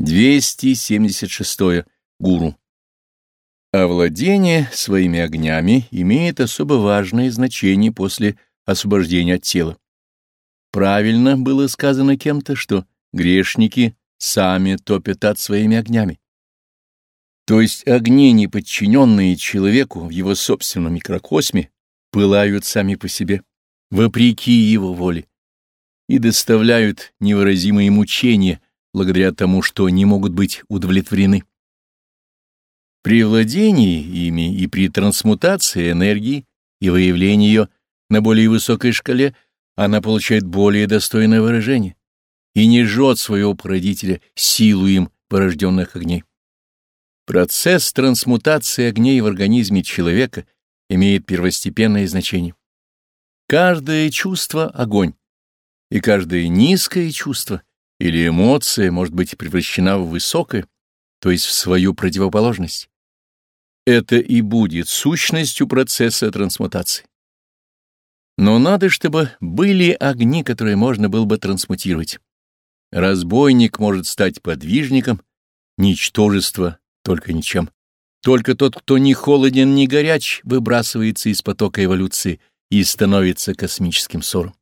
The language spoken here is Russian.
276. Гуру. Овладение своими огнями имеет особо важное значение после освобождения от тела. Правильно было сказано кем-то, что грешники сами топят от своими огнями. То есть огни, не подчиненные человеку в его собственном микрокосме, пылают сами по себе, вопреки его воле, и доставляют невыразимые мучения благодаря тому, что не могут быть удовлетворены. При владении ими и при трансмутации энергии и выявлении ее на более высокой шкале она получает более достойное выражение и не жжет своего породителя силу им порожденных огней. Процесс трансмутации огней в организме человека имеет первостепенное значение. Каждое чувство — огонь, и каждое низкое чувство или эмоция может быть превращена в высокое, то есть в свою противоположность. Это и будет сущностью процесса трансмутации. Но надо, чтобы были огни, которые можно было бы трансмутировать. Разбойник может стать подвижником, ничтожество только ничем. Только тот, кто ни холоден, ни горяч, выбрасывается из потока эволюции и становится космическим ссором.